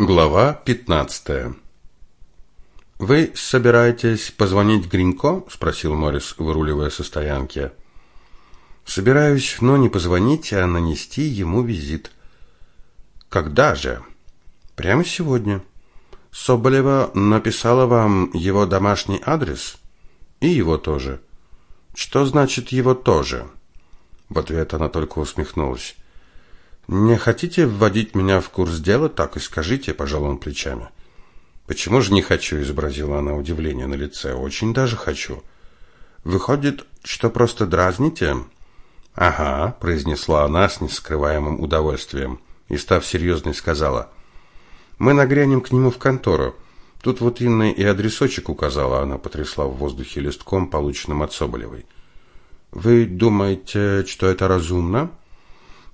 Глава 15. Вы собираетесь позвонить Гринько? спросил Морис, выруливая со стоянки. Собираюсь, но не позвонить, а нанести ему визит. Когда же? Прямо сегодня. Соболева написала вам его домашний адрес и его тоже. Что значит его тоже? В ответ она только усмехнулась. Не хотите вводить меня в курс дела, так и скажите, пожал он плечами. Почему же не хочу, изобразила она удивление на лице. Очень даже хочу. Выходит, что просто дразните? Ага, произнесла она с нескрываемым удовольствием и, став серьезной, сказала: Мы нагрянем к нему в контору. Тут вот Инна и адресочек указала, она потрясла в воздухе листком, полученным от Соболевой. Вы думаете, что это разумно?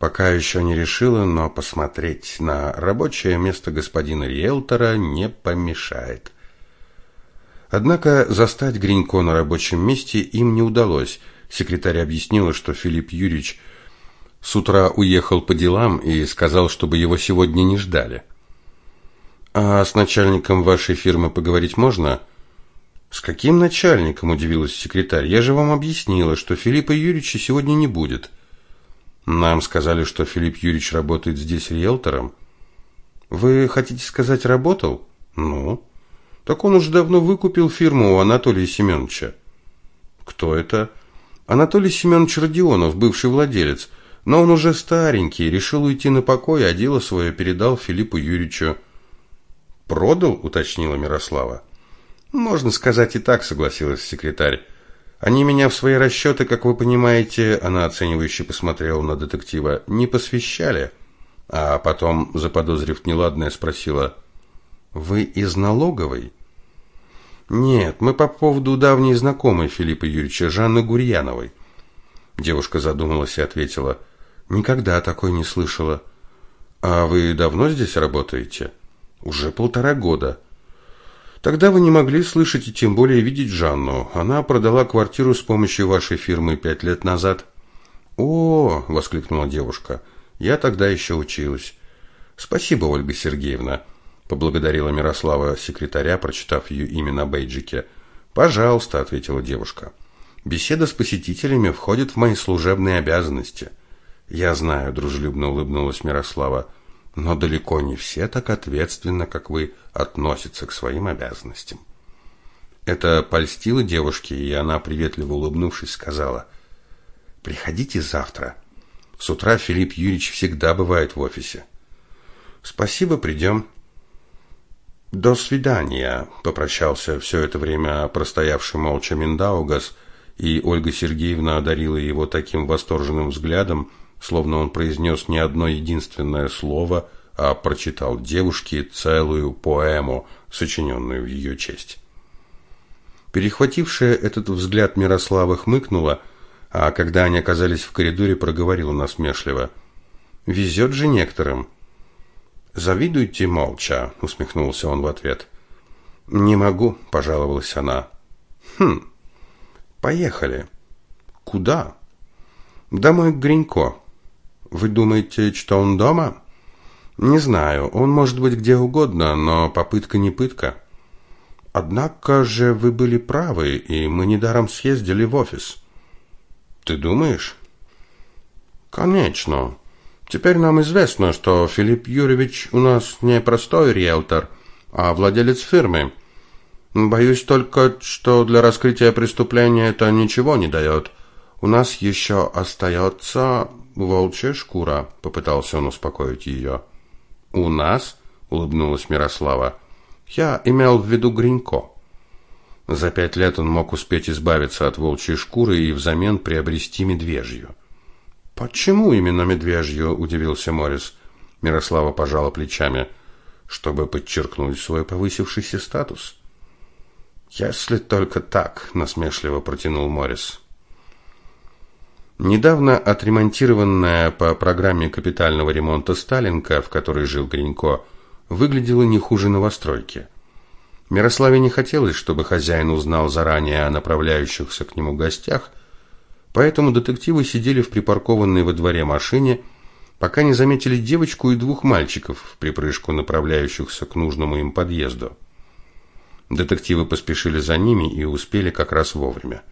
Пока еще не решила, но посмотреть на рабочее место господина риэлтора не помешает. Однако застать Гринько на рабочем месте им не удалось. Секретарь объяснила, что Филипп Юрьевич с утра уехал по делам и сказал, чтобы его сегодня не ждали. А с начальником вашей фирмы поговорить можно? С каким начальником, удивилась секретарь. Я же вам объяснила, что Филиппа Юрьевича сегодня не будет. Нам сказали, что Филипп Юрьевич работает здесь риэлтором. Вы хотите сказать, работал? Ну, так он уже давно выкупил фирму у Анатолия Семеновича. Кто это? Анатолий Семенович Родионов, бывший владелец. Но он уже старенький, решил уйти на покой, а дело свое передал Филиппу Юрьевичу. Продал, уточнила Мирослава. Можно сказать и так, согласилась секретарь. Они меня в свои расчеты, как вы понимаете, она оценивающе посмотрела на детектива, не посвящали. А потом, заподозрив неладное, спросила: "Вы из налоговой?" "Нет, мы по поводу давней знакомой Филиппа Юрьевича Жанны Гурьяновой". Девушка задумалась и ответила: "Никогда такой не слышала. А вы давно здесь работаете?" "Уже полтора года". Тогда вы не могли слышать и тем более видеть Жанну. Она продала квартиру с помощью вашей фирмы пять лет назад. О, воскликнула девушка. Я тогда еще училась. Спасибо, Ольга Сергеевна, поблагодарила Мирослава секретаря, прочитав ее имя на бейджике. Пожалуйста, ответила девушка. Беседа с посетителями входит в мои служебные обязанности. Я знаю, дружелюбно улыбнулась Мирослава но далеко не все так ответственно, как вы, относятся к своим обязанностям. Это польстило девушке, и она, приветливо улыбнувшись, сказала, «Приходите завтра. С утра Филипп Юрьевич всегда бывает в офисе». «Спасибо, придем». «До свидания», — попрощался все это время простоявший молча Миндаугас, и Ольга Сергеевна одарила его таким восторженным взглядом, словно он произнес не одно единственное слово, а прочитал девушке целую поэму, сочиненную в ее честь. Перехватившая этот взгляд Мирослава хмыкнула, а когда они оказались в коридоре, проговорила насмешливо: «Везет же некоторым". "Завидуйте молча", усмехнулся он в ответ. "Не могу", пожаловалась она. "Хм. Поехали. Куда?" "Домой к Гринько". Вы думаете, что он дома? Не знаю, он может быть где угодно, но попытка не пытка. Однако же вы были правы, и мы недаром съездили в офис. Ты думаешь? Конечно. Теперь нам известно, что Филипп Юрьевич у нас не простой риэлтор, а владелец фирмы. Боюсь только, что для раскрытия преступления это ничего не дает. У нас еще остается волчья шкура, попытался он успокоить ее. У нас, улыбнулась Мирослава. Я имел в виду Гринько. За пять лет он мог успеть избавиться от волчьей шкуры и взамен приобрести медвежью. Почему именно медвежью? удивился Морис. Мирослава пожала плечами, чтобы подчеркнуть свой повысившийся статус. Если только так, насмешливо протянул Морис. Недавно отремонтированная по программе капитального ремонта Сталинка, в которой жил Гринько, выглядела не хуже новостройки. Мирославе не хотелось, чтобы хозяин узнал заранее о направляющихся к нему гостях, поэтому детективы сидели в припаркованной во дворе машине пока не заметили девочку и двух мальчиков в припрыжку направляющихся к нужному им подъезду. Детективы поспешили за ними и успели как раз вовремя.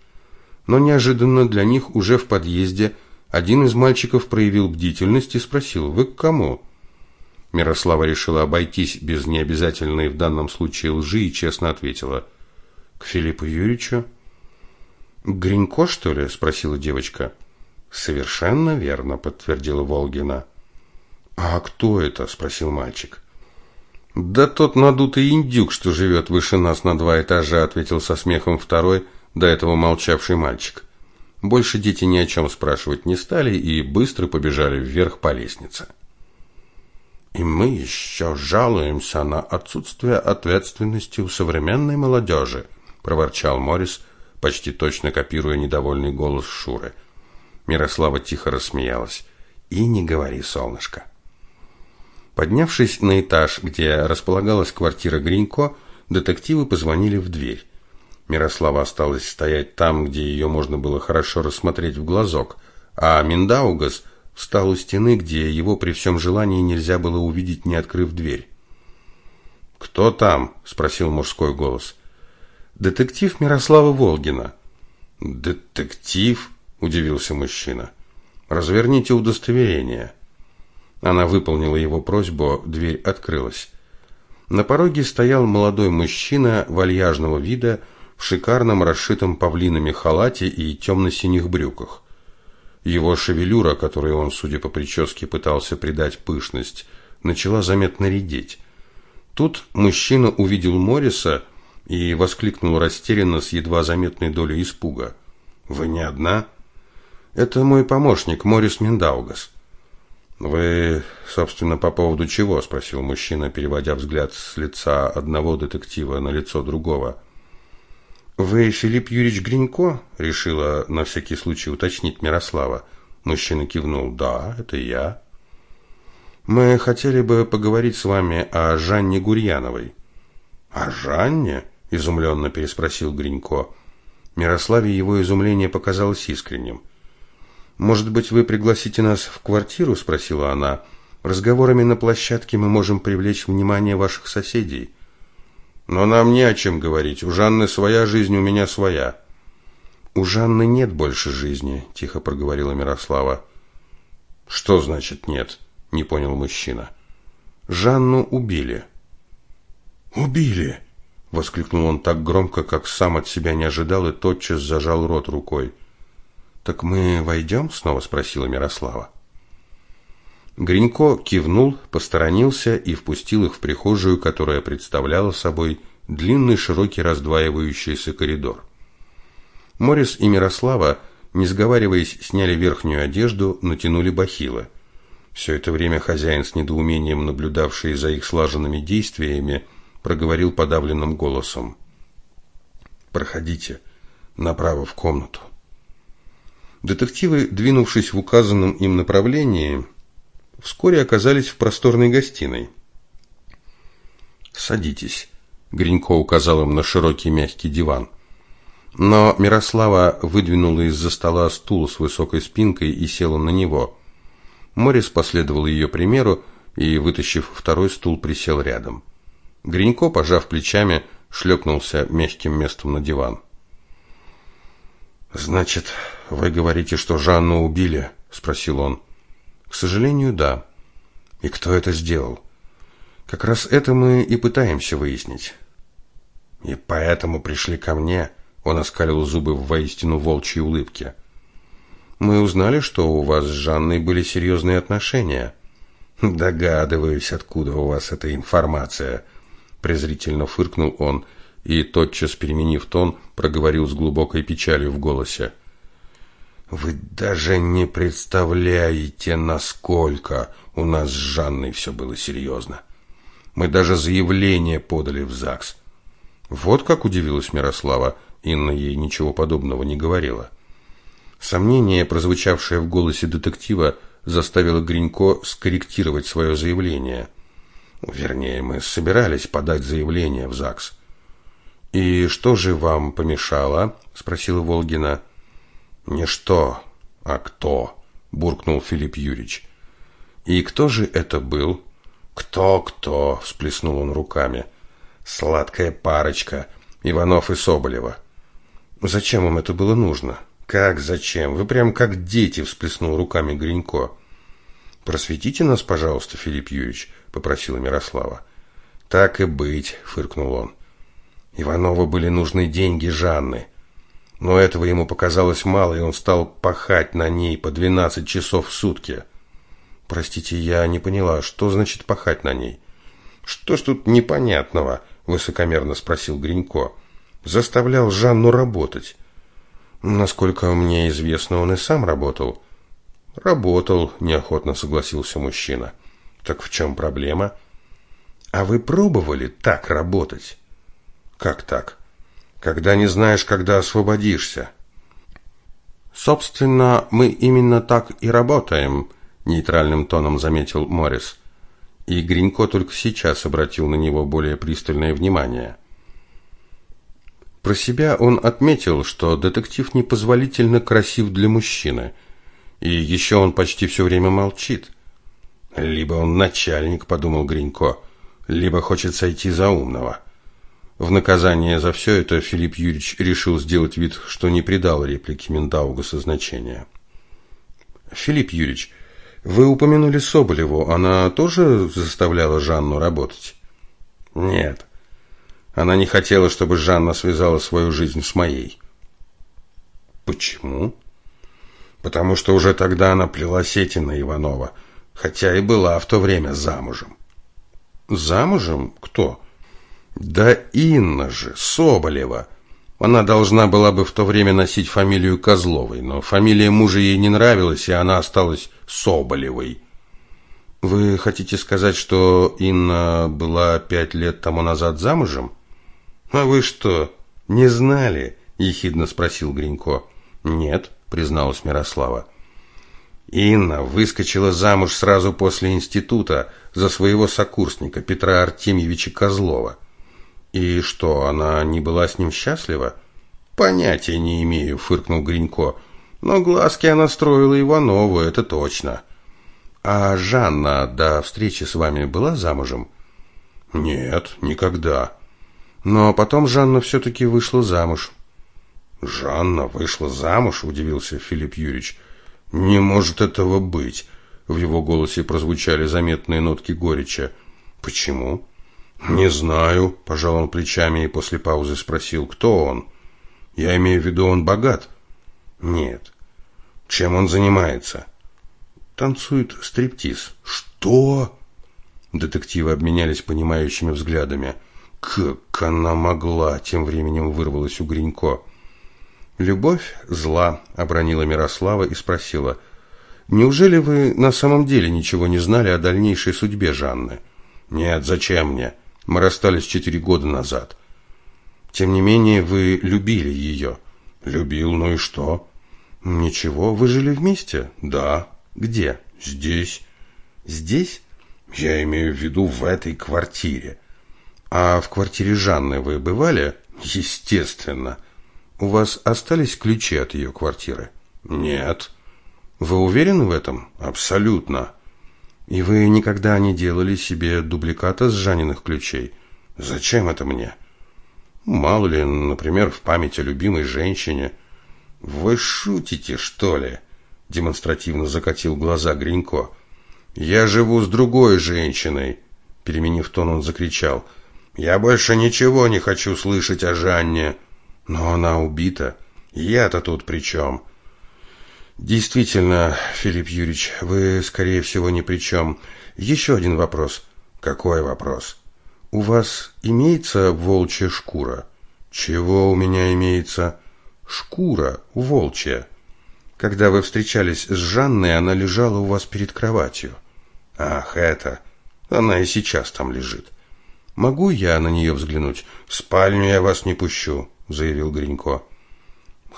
Но неожиданно для них уже в подъезде один из мальчиков проявил бдительность и спросил: "Вы к кому?" Мирослава решила обойтись без необязательной в данном случае лжи и честно ответила: "К Филиппу Юрьевичу". "Гринько, что ли?" спросила девочка. "Совершенно верно", подтвердила Волгина. "А кто это?" спросил мальчик. Да тот надутый индюк, что живет выше нас на два этажа, ответил со смехом второй, до этого молчавший мальчик. Больше дети ни о чем спрашивать не стали и быстро побежали вверх по лестнице. И мы еще жалуемся на отсутствие ответственности у современной молодежи», – проворчал Морис, почти точно копируя недовольный голос Шуры. Мирослава тихо рассмеялась. И не говори, солнышко. Поднявшись на этаж, где располагалась квартира Гринько, детективы позвонили в дверь. Мирослава осталась стоять там, где ее можно было хорошо рассмотреть в глазок, а Миндаугас встал у стены, где его при всем желании нельзя было увидеть, не открыв дверь. «Кто там?» – спросил мужской голос. «Детектив Мирослава Волгина». «Детектив?» – удивился мужчина. «Разверните удостоверение». Она выполнила его просьбу, дверь открылась. На пороге стоял молодой мужчина вальяжного вида в шикарном расшитом павлинами халате и темно-синих брюках. Его шевелюра, которой он, судя по прическе, пытался придать пышность, начала заметно редеть. Тут мужчина увидел Мориса и воскликнул растерянно с едва заметной долей испуга. «Вы не одна?» «Это мой помощник, Морис Миндаугас». Вы, собственно, по поводу чего? спросил мужчина, переводя взгляд с лица одного детектива на лицо другого. Вы Филипп Юрьевич Гринько? решила на всякий случай уточнить Мирослава. Мужчина кивнул: "Да, это я". Мы хотели бы поговорить с вами о Жанне Гурьяновой. О Жанне? изумленно переспросил Гринько. Мирославе его изумление показалось искренним. Может быть, вы пригласите нас в квартиру, спросила она. Разговорами на площадке мы можем привлечь внимание ваших соседей. Но нам не о чем говорить. У Жанны своя жизнь, у меня своя. У Жанны нет больше жизни, тихо проговорила Мирослава. Что значит нет? не понял мужчина. Жанну убили. Убили, воскликнул он так громко, как сам от себя не ожидал и тотчас зажал рот рукой. Так мы войдем?» — снова спросила Мирослава. Гринько кивнул, посторонился и впустил их в прихожую, которая представляла собой длинный широкий раздваивающийся коридор. Морис и Мирослава, не сговариваясь, сняли верхнюю одежду, натянули бахилы. Все это время хозяин с недоумением, наблюдавший за их слаженными действиями, проговорил подавленным голосом: "Проходите направо в комнату". Детективы, двинувшись в указанном им направлении, вскоре оказались в просторной гостиной. «Садитесь», — Гринько указал им на широкий мягкий диван. Но Мирослава выдвинула из-за стола стул с высокой спинкой и села на него. Морис последовал ее примеру и, вытащив второй стул, присел рядом. Гринько, пожав плечами, шлепнулся мягким местом на диван. Значит, вы говорите, что Жанну убили, спросил он. К сожалению, да. И кто это сделал? Как раз это мы и пытаемся выяснить. И поэтому пришли ко мне. Он оскалил зубы в воистину волчьей улыбке. Мы узнали, что у вас с Жанной были серьезные отношения. Догадываюсь, откуда у вас эта информация, презрительно фыркнул он и тотчас переменив тон, проговорил с глубокой печалью в голосе: Вы даже не представляете, насколько у нас с Жанной все было серьезно. Мы даже заявление подали в ЗАГС. Вот как удивилась Мирослава, Инна ей ничего подобного не говорила. Сомнение, прозвучавшее в голосе детектива, заставило Гринько скорректировать свое заявление. Вернее, мы собирались подать заявление в ЗАГС. И что же вам помешало? спросила Волгина. Не что, а кто, буркнул Филипп Юрьевич. И кто же это был? Кто-кто, всплеснул он руками. Сладкая парочка, Иванов и Соболева. Зачем им это было нужно? Как зачем? Вы прям как дети, всплеснул руками Гринько. Просветите нас, пожалуйста, Филипп Юрьевич, попросила Мирослава. Так и быть, фыркнул он. Иванову были нужны деньги Жанны. Но этого ему показалось мало, и он стал пахать на ней по двенадцать часов в сутки. Простите, я не поняла, что значит пахать на ней? Что ж тут непонятного? высокомерно спросил Гринько. Заставлял Жанну работать. Насколько мне известно, он и сам работал. Работал, неохотно согласился мужчина. Так в чем проблема? А вы пробовали так работать? Как так? Когда не знаешь, когда освободишься. Собственно, мы именно так и работаем, нейтральным тоном заметил Моррис. И Гринько только сейчас обратил на него более пристальное внимание. Про себя он отметил, что детектив непозволительно красив для мужчины, и еще он почти все время молчит. Либо он начальник, подумал Гринько, либо хочет сойти за умного. В наказание за все это Филипп Юрьевич решил сделать вид, что не придал реплике Миндаугаса значения. Филипп Юрьевич, вы упомянули Соболеву, она тоже заставляла Жанну работать? Нет. Она не хотела, чтобы Жанна связала свою жизнь с моей. Почему? Потому что уже тогда она плела сети на Иванова, хотя и была в то время замужем. Замужем? Кто? Да Инна же, Соболева. Она должна была бы в то время носить фамилию Козловой, но фамилия мужа ей не нравилась, и она осталась Соболевой. Вы хотите сказать, что Инна была пять лет тому назад замужем? А вы что, не знали? ехидно спросил Гринько. Нет, призналась Мирослава. Инна выскочила замуж сразу после института за своего сокурсника Петра Артемьевича Козлова. И что, она не была с ним счастлива? Понятия не имею, фыркнул Гринько. Но глазки она строила Иванову, это точно. А Жанна до встречи с вами была замужем? Нет, никогда. Но потом Жанна все таки вышла замуж. Жанна вышла замуж, удивился Филипп Юрьевич. Не может этого быть. В его голосе прозвучали заметные нотки горечи. Почему? Не знаю, пожал он плечами и после паузы спросил, кто он. Я имею в виду, он богат? Нет. Чем он занимается? Танцует стриптиз. Что? Детективы обменялись понимающими взглядами. Как она могла, тем временем вырвалась у Гринько. Любовь зла, обронила Мирослава и спросила: "Неужели вы на самом деле ничего не знали о дальнейшей судьбе Жанны?" "Нет, зачем мне? Мы расстались четыре года назад. Тем не менее, вы любили ее. Любил, ну и что? Ничего, вы жили вместе? Да. Где? Здесь. Здесь? Я имею в виду в этой квартире. А в квартире Жанны вы бывали? Естественно. У вас остались ключи от ее квартиры? Нет. Вы уверены в этом? Абсолютно. И вы никогда не делали себе дубликата с Жаниных ключей? Зачем это мне? Мало ли, например, в память о любимой женщине. Вы шутите, что ли? Демонстративно закатил глаза Гринько. Я живу с другой женщиной. Переменив тон, он закричал. Я больше ничего не хочу слышать о Жанне. Но она убита. Я-то тут при чем? Действительно, Филипп Юрьевич, вы, скорее всего, ни при чем. Еще один вопрос. Какой вопрос? У вас имеется волчья шкура? Чего у меня имеется? Шкура волчья. Когда вы встречались с Жанной, она лежала у вас перед кроватью. Ах, это. Она и сейчас там лежит. Могу я на нее взглянуть? В спальню я вас не пущу, заявил Гринько.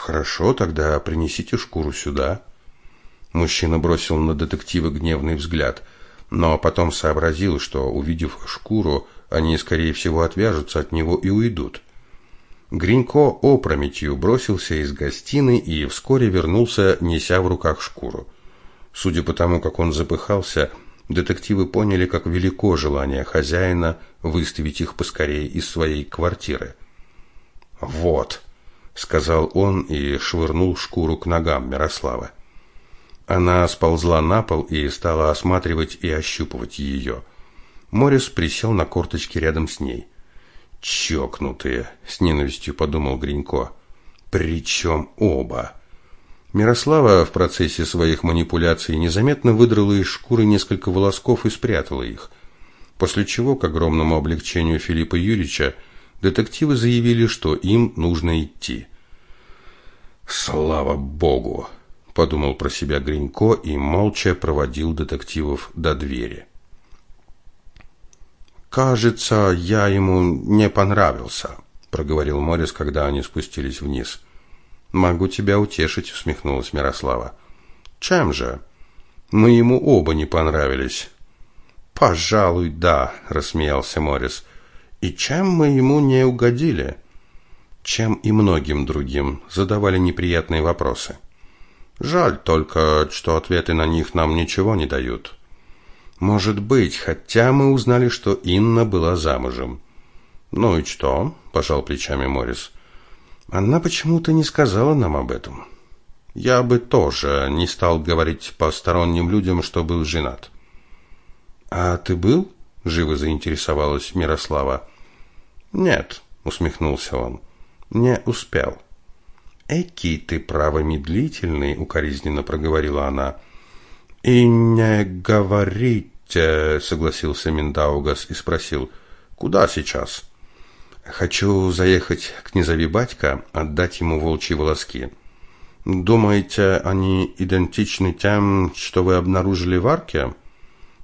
Хорошо, тогда принесите шкуру сюда. Мужчина бросил на детектива гневный взгляд, но потом сообразил, что увидев шкуру, они скорее всего отвяжутся от него и уйдут. Гринько опрометью бросился из гостиной и вскоре вернулся, неся в руках шкуру. Судя по тому, как он запыхался, детективы поняли, как велико желание хозяина выставить их поскорее из своей квартиры. «Вот», — сказал он и швырнул шкуру к ногам Мирослава. Она сползла на пол и стала осматривать и ощупывать ее. Морис присел на корточки рядом с ней. «Чокнутые», — с ненавистью подумал Гринько. «Причем оба». Мирослава в процессе своих манипуляций незаметно выдрала из шкуры несколько волосков и спрятала их. После чего, к огромному облегчению Филиппа Юрьевича, детективы заявили, что им нужно идти. «Слава Богу!» – подумал про себя Гринько и молча проводил детективов до двери. «Кажется, я ему не понравился», – проговорил Морис, когда они спустились вниз. «Могу тебя утешить», – усмехнулась Мирослава. «Чем же?» «Мы ему оба не понравились». «Пожалуй, да», – рассмеялся Морис. «И чем мы ему не угодили?» «Чем и многим другим задавали неприятные вопросы». «Жаль только, что ответы на них нам ничего не дают». «Может быть, хотя мы узнали, что Инна была замужем». «Ну и что?» – пожал плечами Морис. Она почему-то не сказала нам об этом. Я бы тоже не стал говорить посторонним людям, что был женат. А ты был? Живо заинтересовалась Мирослава. Нет, усмехнулся он. Не успел. Эки ты право медлительный, укоризненно проговорила она. И не говорите, согласился Миндаугас и спросил: "Куда сейчас?" Хочу заехать к Низови батька, отдать ему волчьи волоски. Думаете, они идентичны тем, что вы обнаружили в арке?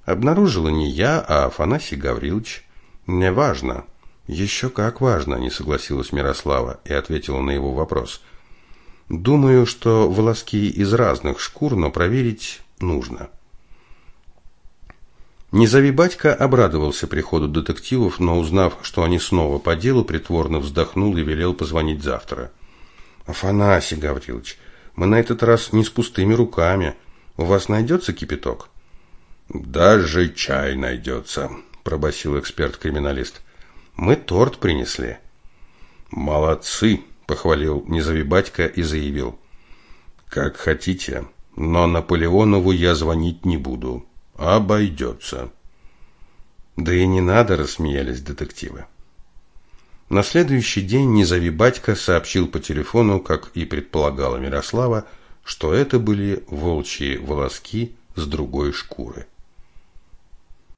Обнаружила не я, а Афанасий Гаврилович. Не важно. Еще как важно, не согласилась Мирослава и ответила на его вопрос. Думаю, что волоски из разных шкур, но проверить нужно. Низови батька обрадовался приходу детективов, но узнав, что они снова по делу, притворно вздохнул и велел позвонить завтра. Афанасий Гаврилович, мы на этот раз не с пустыми руками. У вас найдется кипяток? Даже чай найдется, пробасил эксперт-криминалист. Мы торт принесли. Молодцы, похвалил Низови батька и заявил: Как хотите, но Наполеонову я звонить не буду. Обойдется. Да и не надо, рассмеялись детективы. На следующий день Низови батька сообщил по телефону, как и предполагала Мирослава, что это были волчьи волоски с другой шкуры.